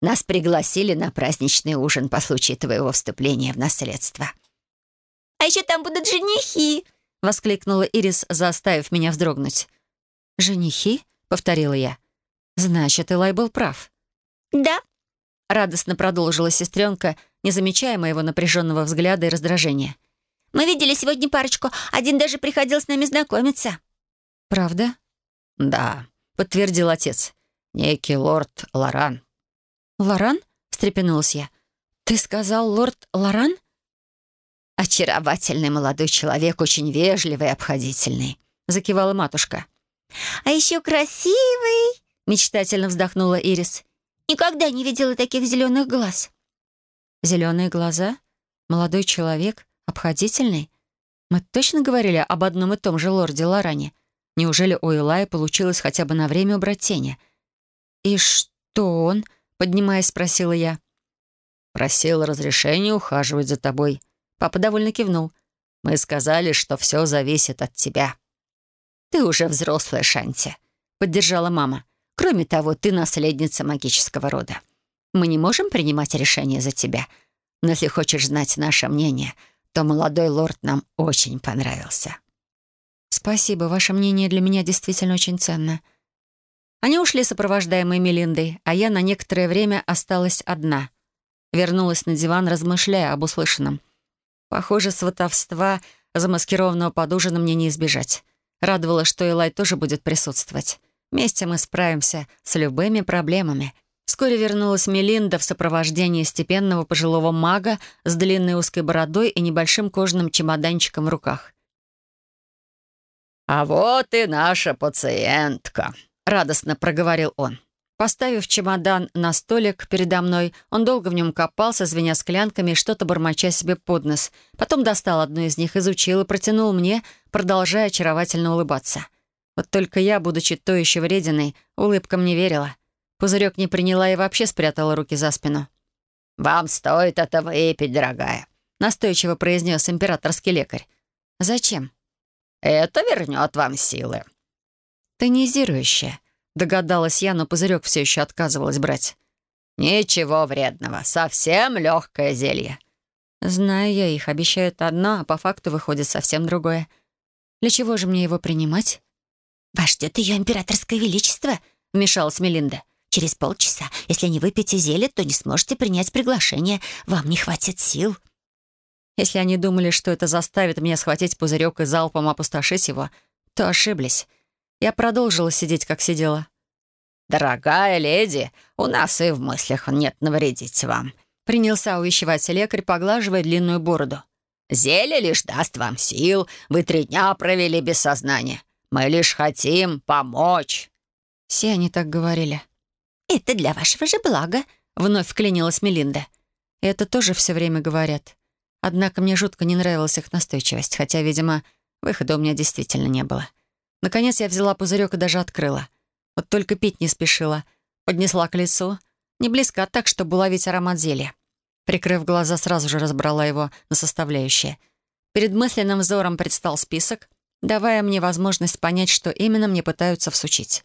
[SPEAKER 1] «Нас пригласили на праздничный ужин по случаю твоего вступления в наследство». «А еще там будут женихи!» — воскликнула Ирис, заставив меня вздрогнуть.
[SPEAKER 3] «Женихи?» — повторила я. «Значит, Элай был прав».
[SPEAKER 1] «Да», —
[SPEAKER 3] радостно продолжила сестренка, не замечая моего напряженного взгляда и раздражения.
[SPEAKER 1] «Мы видели сегодня парочку. Один даже приходил с нами знакомиться».
[SPEAKER 3] «Правда?»
[SPEAKER 2] «Да», — подтвердил отец. «Некий лорд Лоран».
[SPEAKER 3] «Лоран?» — встрепенулась я. «Ты сказал лорд Лоран?»
[SPEAKER 1] «Очаровательный молодой человек, очень вежливый и обходительный», — закивала матушка. «А еще красивый!» — мечтательно вздохнула Ирис. «Никогда не видела таких зеленых глаз».
[SPEAKER 3] «Зеленые глаза? Молодой человек? Обходительный? Мы точно говорили об одном и том же лорде Лоране? Неужели у Элая получилось хотя бы на время убрать тени?» «И что он?» — поднимаясь, спросила я.
[SPEAKER 2] «Просил разрешения ухаживать за тобой»,
[SPEAKER 3] Папа довольно кивнул.
[SPEAKER 2] «Мы сказали, что все зависит от тебя».
[SPEAKER 1] «Ты уже взрослая, Шанти», — поддержала мама. «Кроме того, ты наследница магического рода. Мы не можем принимать решения за тебя. Но если хочешь знать наше мнение, то молодой лорд нам очень понравился».
[SPEAKER 3] «Спасибо, ваше мнение для меня действительно очень ценно». Они ушли, сопровождаемые Мелиндой, а я на некоторое время осталась одна. Вернулась на диван, размышляя об услышанном. Похоже, сватовства, замаскированного под ужином, мне не избежать. Радовало, что Элай тоже будет присутствовать. Вместе мы справимся с любыми проблемами. Вскоре вернулась Мелинда в сопровождении степенного пожилого мага с длинной узкой бородой и небольшим кожаным чемоданчиком в руках.
[SPEAKER 2] «А вот и наша пациентка», — радостно проговорил он.
[SPEAKER 3] Поставив чемодан на столик передо мной, он долго в нем копался, звеня склянками и что-то бормоча себе под нос. Потом достал одну из них, изучил и протянул мне, продолжая очаровательно улыбаться. Вот только я, будучи то еще врединой, улыбкам не верила. Пузырек не приняла и вообще спрятала руки за спину. «Вам стоит это выпить, дорогая», — настойчиво произнес императорский лекарь. «Зачем?» «Это вернет вам силы».
[SPEAKER 1] «Тонизирующее», — догадалась я, но пузырек все еще отказывалась брать.
[SPEAKER 3] «Ничего вредного, совсем легкое зелье».
[SPEAKER 1] «Знаю я их, обещают одно, а по факту выходит совсем другое. Для чего же мне его принимать?»
[SPEAKER 4] «Вас ждет ее императорское величество», — вмешалась Мелинда. «Через полчаса, если не выпьете зелье, то не сможете принять приглашение. Вам не хватит сил».
[SPEAKER 1] Если они думали, что это заставит меня схватить пузырек и залпом опустошить его, то ошиблись. Я продолжила сидеть, как сидела.
[SPEAKER 3] «Дорогая леди, у нас и в мыслях нет навредить вам»,
[SPEAKER 1] принялся увещевать лекарь, поглаживая длинную бороду.
[SPEAKER 3] «Зелье лишь даст вам сил. Вы три дня провели без сознания. Мы лишь хотим помочь».
[SPEAKER 1] Все они так говорили.
[SPEAKER 4] «Это для вашего же блага», —
[SPEAKER 1] вновь вклинилась Мелинда. И это тоже все время говорят. Однако мне жутко не нравилась их настойчивость, хотя, видимо, выхода у меня действительно не было. Наконец я взяла пузырек и даже открыла. Вот только пить не спешила. Поднесла к лицу. Не близко, а так, чтобы уловить аромат зелья. Прикрыв глаза, сразу же разбрала его на составляющие. Перед мысленным взором предстал список, давая мне возможность понять, что именно мне пытаются всучить.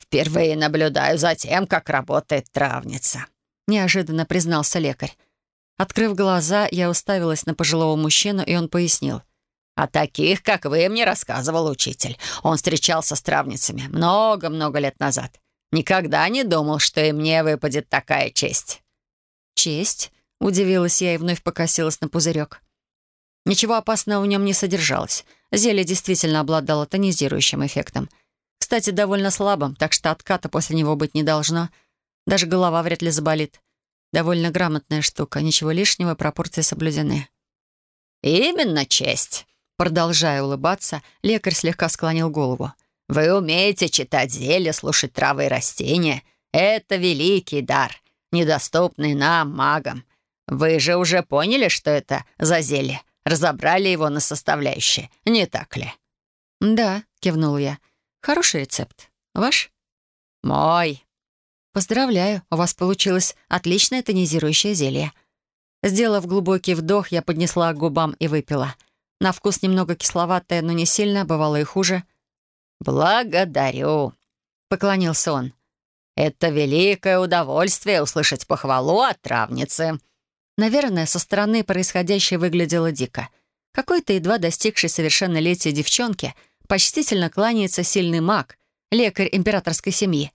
[SPEAKER 3] «Впервые наблюдаю за тем, как работает травница», —
[SPEAKER 1] неожиданно признался лекарь. Открыв глаза, я уставилась на пожилого мужчину, и он пояснил.
[SPEAKER 3] «О таких, как вы, мне рассказывал учитель. Он встречался с травницами много-много лет назад. Никогда не думал, что и мне выпадет такая честь».
[SPEAKER 1] «Честь?» — удивилась я и вновь покосилась на пузырек. Ничего опасного в нем не содержалось. Зелье действительно обладало тонизирующим эффектом. Кстати, довольно слабым, так что отката после него быть не должно. Даже голова вряд ли заболит. Довольно грамотная штука, ничего лишнего, пропорции соблюдены.
[SPEAKER 3] «Именно честь!»
[SPEAKER 1] Продолжая улыбаться, лекарь слегка склонил голову.
[SPEAKER 3] «Вы умеете читать зелья, слушать травы и растения. Это великий дар, недоступный нам, магам. Вы же уже поняли, что это за зелье? Разобрали его на составляющие, не так ли?»
[SPEAKER 1] «Да», — кивнул я. «Хороший рецепт. Ваш?»
[SPEAKER 3] «Мой»,
[SPEAKER 1] «Поздравляю, у вас получилось отличное тонизирующее зелье». Сделав глубокий вдох, я поднесла к губам и выпила. На вкус немного кисловатое, но не сильно, бывало и хуже.
[SPEAKER 3] «Благодарю», — поклонился он. «Это великое удовольствие услышать похвалу от травницы».
[SPEAKER 1] Наверное, со стороны происходящее выглядело дико. Какой-то едва достигший совершеннолетия девчонке почтительно кланяется сильный маг, лекарь императорской семьи.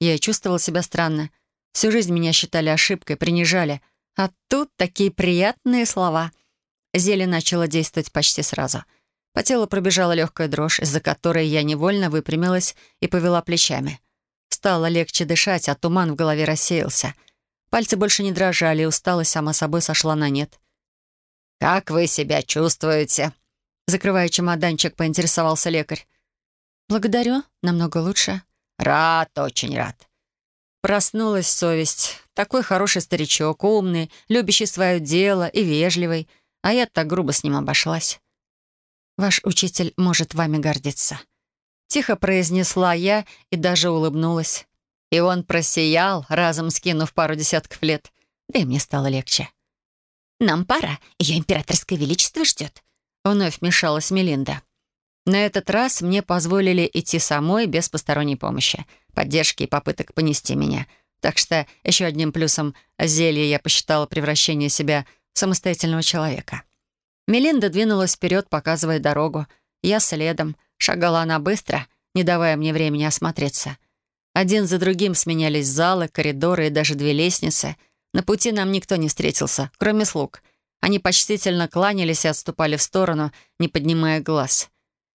[SPEAKER 1] Я чувствовала себя странно. Всю жизнь меня считали ошибкой, принижали. А тут такие приятные слова. Зелье начало действовать почти сразу. По телу пробежала легкая дрожь, из-за которой я невольно выпрямилась и повела плечами. Стало легче дышать, а туман в голове рассеялся. Пальцы больше не дрожали, и усталость сама собой сошла на нет.
[SPEAKER 3] «Как вы себя чувствуете?»
[SPEAKER 1] Закрывая чемоданчик, поинтересовался лекарь. «Благодарю, намного лучше».
[SPEAKER 3] «Рад, очень рад».
[SPEAKER 1] Проснулась совесть. Такой хороший старичок, умный, любящий свое дело и вежливый, а я так грубо с ним обошлась. «Ваш учитель может вами гордиться». Тихо произнесла я и даже улыбнулась. И он просиял, разом скинув пару десятков лет. Да и мне стало легче.
[SPEAKER 4] «Нам пора. Ее императорское величество ждет», —
[SPEAKER 1] вновь вмешалась Мелинда. На этот раз мне позволили идти самой без посторонней помощи, поддержки и попыток понести меня. Так что еще одним плюсом зелья я посчитала превращение себя в самостоятельного человека. Мелинда двинулась вперед, показывая дорогу. Я следом. Шагала она быстро, не давая мне времени осмотреться. Один за другим сменялись залы, коридоры и даже две лестницы. На пути нам никто не встретился, кроме слуг. Они почтительно кланялись и отступали в сторону, не поднимая глаз.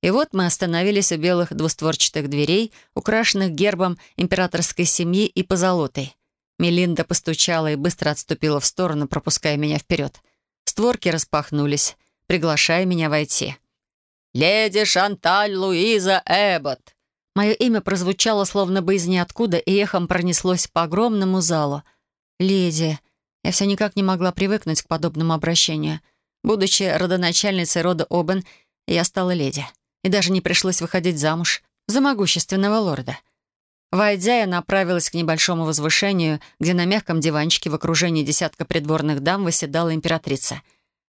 [SPEAKER 1] И вот мы остановились у белых двустворчатых дверей, украшенных гербом императорской семьи и позолотой. Мелинда постучала и быстро отступила в сторону, пропуская меня вперед. Створки распахнулись, приглашая меня войти.
[SPEAKER 3] «Леди Шанталь Луиза Эббот!»
[SPEAKER 1] Мое имя прозвучало словно бы из ниоткуда и эхом пронеслось по огромному залу. «Леди...» Я все никак не могла привыкнуть к подобному обращению. Будучи родоначальницей рода Обен, я стала леди и даже не пришлось выходить замуж за могущественного лорда. Войдя, я направилась к небольшому возвышению, где на мягком диванчике в окружении десятка придворных дам восседала императрица.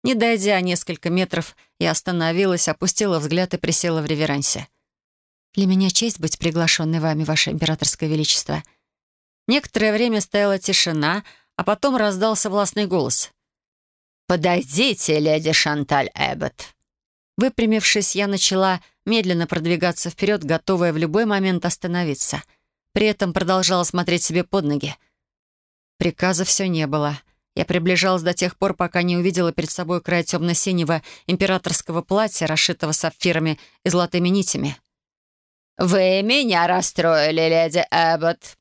[SPEAKER 1] Не дойдя несколько метров, я остановилась, опустила взгляд и присела в реверансе. «Для меня честь быть приглашенной вами, ваше императорское величество». Некоторое время стояла тишина, а потом раздался властный голос.
[SPEAKER 3] «Подойдите, леди Шанталь Эббот».
[SPEAKER 1] Выпрямившись, я начала медленно продвигаться вперед, готовая в любой момент остановиться. При этом продолжала смотреть себе под ноги. Приказа все не было. Я приближалась до тех пор, пока не увидела перед собой край темно-синего императорского платья, расшитого сапфирами и золотыми нитями.
[SPEAKER 3] «Вы меня расстроили, леди Эббот».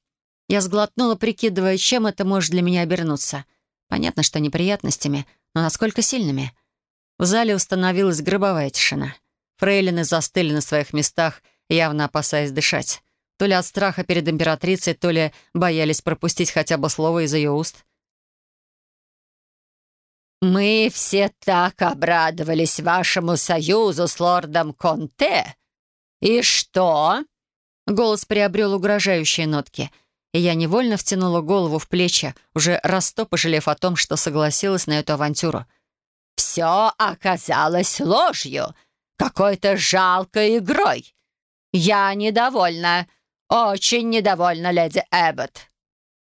[SPEAKER 1] Я сглотнула, прикидывая, чем это может для меня обернуться. Понятно, что неприятностями, но насколько сильными. В зале установилась гробовая тишина. Фрейлины застыли на своих местах, явно опасаясь дышать. То ли от страха перед императрицей, то ли боялись пропустить хотя бы слово из ее уст.
[SPEAKER 3] «Мы все так обрадовались вашему союзу с лордом Конте. И что?»
[SPEAKER 1] Голос приобрел угрожающие нотки, и я невольно втянула голову в плечи, уже раз сто пожалев о том, что согласилась на эту авантюру.
[SPEAKER 3] «Все оказалось ложью, какой-то жалкой игрой. Я недовольна, очень недовольна, леди Эббот».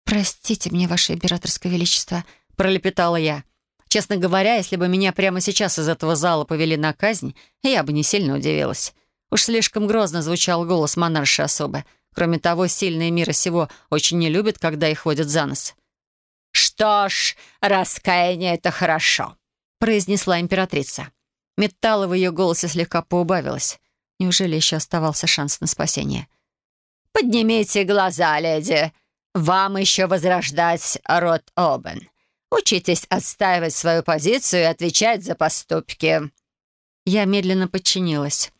[SPEAKER 1] «Простите мне, ваше императорское величество», — пролепетала я. Честно говоря, если бы меня прямо сейчас из этого зала повели на казнь, я бы не сильно удивилась. Уж слишком грозно звучал голос монарши особы. Кроме того, сильные мира сего очень не любят, когда их водят за нос.
[SPEAKER 3] «Что ж, раскаяние — это хорошо», — произнесла императрица.
[SPEAKER 1] Металла в ее голосе слегка поубавилось. Неужели еще оставался шанс на спасение?
[SPEAKER 3] «Поднимите глаза, леди. Вам еще возрождать род Обен. Учитесь отстаивать свою позицию и отвечать за поступки».
[SPEAKER 1] Я медленно подчинилась.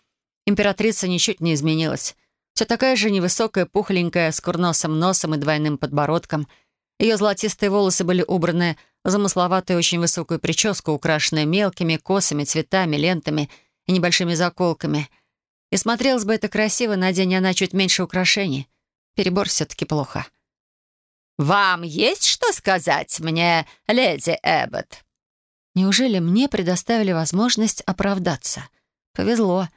[SPEAKER 1] Императрица ничуть не изменилась. Все такая же невысокая, пухленькая, с курносым носом и двойным подбородком. Ее золотистые волосы были убраны в замысловатую очень высокую прическу, украшенную мелкими косами, цветами, лентами и небольшими заколками. И смотрелось бы это красиво, надень она чуть меньше украшений. Перебор все-таки плохо.
[SPEAKER 3] «Вам есть что сказать мне, леди Эббот?»
[SPEAKER 1] Неужели мне предоставили возможность оправдаться? Повезло.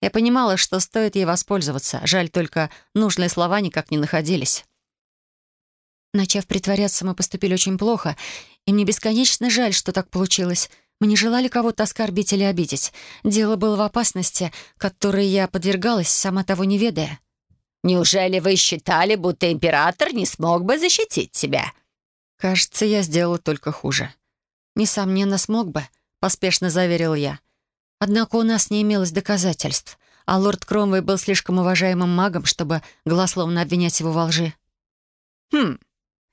[SPEAKER 1] Я понимала, что стоит ей воспользоваться. Жаль только, нужные слова никак не находились. Начав притворяться, мы поступили очень плохо, и мне бесконечно жаль, что так получилось. Мы не желали кого-то оскорбить или обидеть. Дело было в опасности, которой я подвергалась, сама того не ведая.
[SPEAKER 3] «Неужели вы считали, будто император не смог бы защитить тебя?»
[SPEAKER 1] «Кажется, я сделала только хуже». «Несомненно, смог бы», — поспешно заверил я. Однако у нас не имелось доказательств, а лорд Кромвей был слишком уважаемым магом, чтобы голословно обвинять его во лжи. «Хм».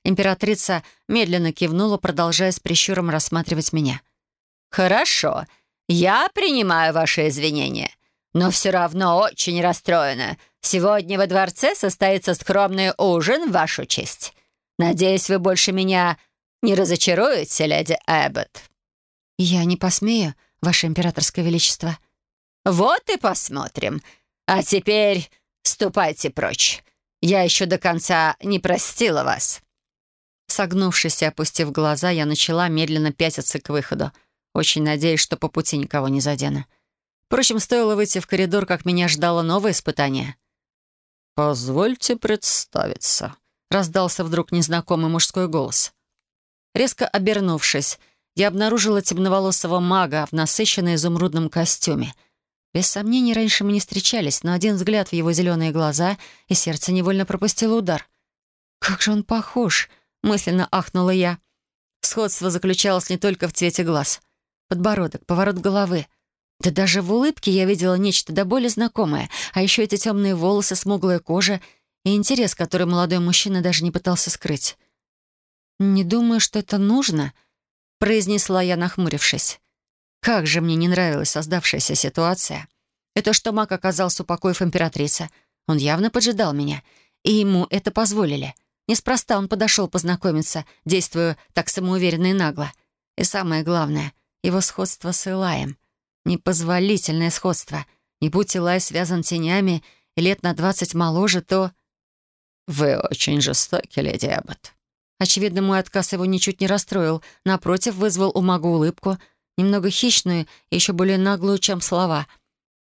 [SPEAKER 1] Императрица медленно кивнула, продолжая с прищуром рассматривать меня.
[SPEAKER 3] «Хорошо, я принимаю ваши извинения, но все равно очень расстроена. Сегодня во дворце состоится скромный ужин в вашу честь. Надеюсь, вы больше меня не разочаруете, леди Эббот».
[SPEAKER 1] «Я не посмею», Ваше Императорское Величество».
[SPEAKER 3] «Вот и посмотрим. А теперь ступайте прочь. Я еще до конца не простила вас».
[SPEAKER 1] Согнувшись и опустив глаза, я начала медленно пятиться к выходу, очень надеясь, что по пути никого не задену. Впрочем, стоило выйти в коридор, как меня ждало новое испытание. «Позвольте представиться», — раздался вдруг незнакомый мужской голос. Резко обернувшись, я обнаружила темноволосого мага в насыщенном изумрудном костюме. Без сомнений, раньше мы не встречались, но один взгляд в его зеленые глаза, и сердце невольно пропустило удар. «Как же он похож!» — мысленно ахнула я. Сходство заключалось не только в цвете глаз. Подбородок, поворот головы. Да даже в улыбке я видела нечто до боли знакомое, а еще эти темные волосы, смуглая кожа и интерес, который молодой мужчина даже не пытался скрыть. «Не думаю, что это нужно», произнесла я, нахмурившись. Как же мне не нравилась создавшаяся ситуация. Это что маг оказался упокоив императрица. Он явно поджидал меня, и ему это позволили. Неспроста он подошел познакомиться, действуя так самоуверенно и нагло. И самое главное, его сходство с Илаем. Непозволительное сходство. Не будь Илай связан тенями и лет на двадцать моложе, то...
[SPEAKER 2] «Вы очень жестоки, леди Эббот».
[SPEAKER 1] Очевидно, мой отказ его ничуть не расстроил. Напротив, вызвал у мага улыбку, немного хищную и еще более наглую, чем слова.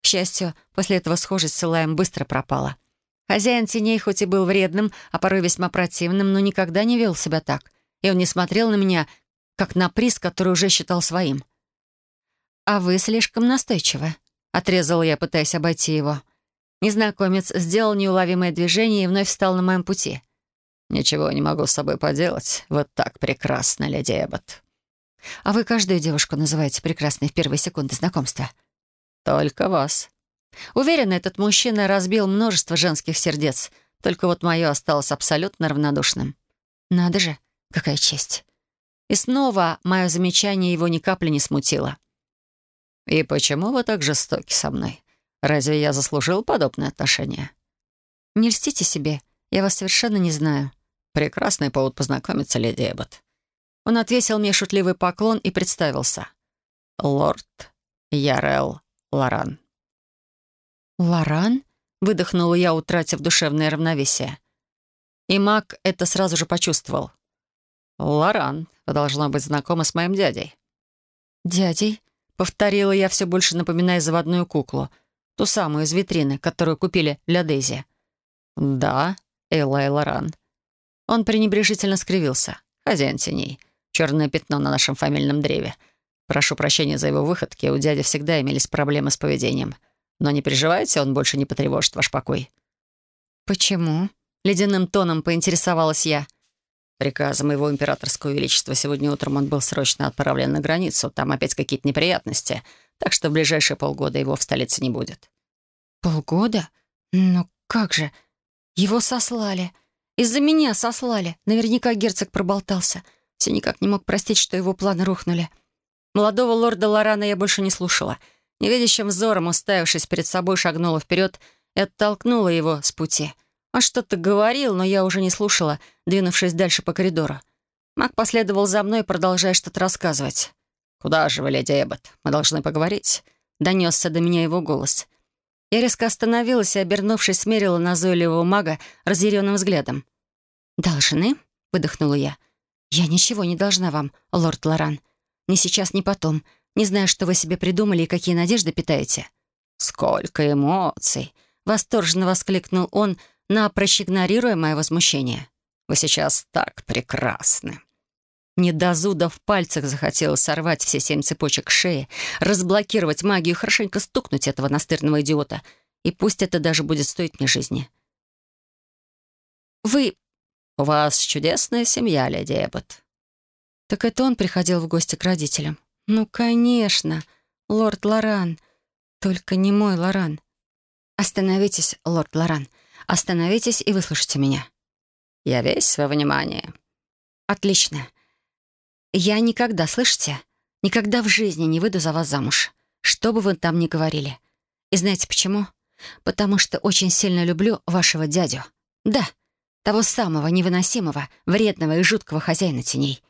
[SPEAKER 1] К счастью, после этого схожесть с Илаем быстро пропала. Хозяин теней хоть и был вредным, а порой весьма противным, но никогда не вел себя так. И он не смотрел на меня, как на приз, который уже считал своим. «А вы слишком настойчивы», — отрезала я, пытаясь обойти его. Незнакомец сделал неуловимое движение и вновь встал на моем пути.
[SPEAKER 2] «Ничего не могу с собой поделать. Вот так прекрасно, леди Эббот».
[SPEAKER 1] «А вы каждую девушку называете прекрасной в первые секунды знакомства?»
[SPEAKER 2] «Только вас».
[SPEAKER 1] Уверена, этот мужчина разбил множество женских сердец, только вот мое осталось абсолютно равнодушным. Надо же, какая честь. И снова мое замечание его ни капли не смутило.
[SPEAKER 2] «И почему вы так жестоки со мной? Разве я заслужил подобное отношение?»
[SPEAKER 1] «Не льстите себе. Я вас совершенно не знаю».
[SPEAKER 2] «Прекрасный повод познакомиться, леди Эббот».
[SPEAKER 1] Он отвесил мне шутливый поклон и представился.
[SPEAKER 2] «Лорд Ярел Лоран».
[SPEAKER 1] «Лоран?» — выдохнула я, утратив душевное равновесие. И маг это сразу же почувствовал.
[SPEAKER 2] «Лоран, вы должна быть знакома с моим дядей».
[SPEAKER 1] «Дядей?» — повторила я, все больше напоминая заводную куклу. Ту самую из витрины, которую купили для Дейзи.
[SPEAKER 2] «Да, Элай Лоран».
[SPEAKER 1] Он пренебрежительно скривился.
[SPEAKER 2] «Хозяин теней. Черное пятно на нашем фамильном древе. Прошу прощения за его выходки. У дяди всегда имелись проблемы с поведением. Но не переживайте, он больше не потревожит ваш покой».
[SPEAKER 1] «Почему?» — ледяным тоном поинтересовалась я.
[SPEAKER 2] Приказом его императорского величества сегодня утром он был срочно отправлен на границу. Там опять какие-то неприятности. Так что в ближайшие полгода его в столице не будет.
[SPEAKER 1] «Полгода? Ну как же? Его сослали. Из-за меня сослали. Наверняка герцог проболтался. Все никак не мог простить, что его планы рухнули. Молодого лорда Лорана я больше не слушала. Невидящим взором, уставившись перед собой, шагнула вперед и оттолкнула его с пути. Он что-то говорил, но я уже не слушала, двинувшись дальше по коридору. Маг последовал за мной, продолжая что-то рассказывать.
[SPEAKER 2] «Куда же вы, леди Эббот? Мы должны поговорить».
[SPEAKER 1] Донесся до меня его голос. Я резко остановилась и, обернувшись, смерила назойливого мага разъяренным взглядом. «Должны?» — выдохнула я. «Я ничего не должна вам, лорд Лоран. Ни сейчас, ни потом. Не знаю, что вы себе придумали и какие надежды питаете».
[SPEAKER 2] «Сколько эмоций!»
[SPEAKER 1] — восторженно воскликнул он, напрочь игнорируя мое возмущение.
[SPEAKER 2] «Вы сейчас так прекрасны!»
[SPEAKER 1] Не до зуда в пальцах захотелось сорвать все семь цепочек шеи, разблокировать магию, хорошенько стукнуть этого настырного идиота. И пусть это даже будет стоить мне жизни. «Вы...»
[SPEAKER 2] «У вас чудесная семья, леди Эббот».
[SPEAKER 1] «Так это он приходил в гости к родителям?» «Ну, конечно, лорд Лоран. Только не мой Лоран. Остановитесь, лорд Лоран. Остановитесь и выслушайте меня».
[SPEAKER 2] «Я весь во внимании».
[SPEAKER 1] «Отлично. Я никогда, слышите, никогда в жизни не выйду за вас замуж, что бы вы там ни говорили. И знаете почему? Потому что очень сильно люблю вашего дядю. Да, того самого невыносимого, вредного и жуткого хозяина теней».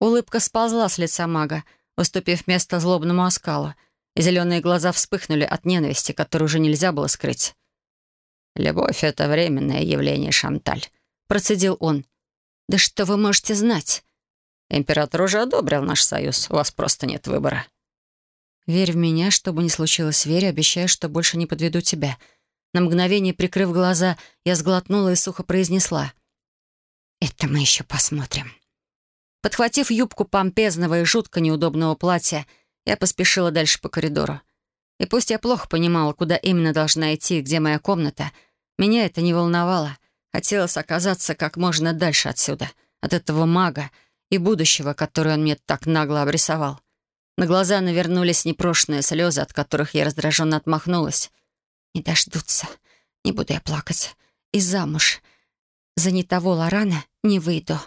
[SPEAKER 1] Улыбка сползла с лица мага, уступив место злобному оскалу, и зеленые глаза вспыхнули от ненависти, которую уже нельзя было скрыть.
[SPEAKER 2] «Любовь — это временное явление, Шанталь», — процедил он.
[SPEAKER 1] «Да что вы можете знать?»
[SPEAKER 2] «Император уже одобрил наш союз. У вас просто нет выбора».
[SPEAKER 1] «Верь в меня, что бы ни случилось, верь, обещаю, что больше не подведу тебя». На мгновение, прикрыв глаза, я сглотнула и сухо произнесла. «Это мы еще посмотрим». Подхватив юбку помпезного и жутко неудобного платья, я поспешила дальше по коридору. И пусть я плохо понимала, куда именно должна идти и где моя комната, меня это не волновало. Хотелось оказаться как можно дальше отсюда, от этого мага и будущего, которое он мне так нагло обрисовал. На глаза навернулись непрошенные слезы, от которых я раздраженно отмахнулась. «Не дождутся. Не буду я плакать. И замуж. За не того Лорана не выйду».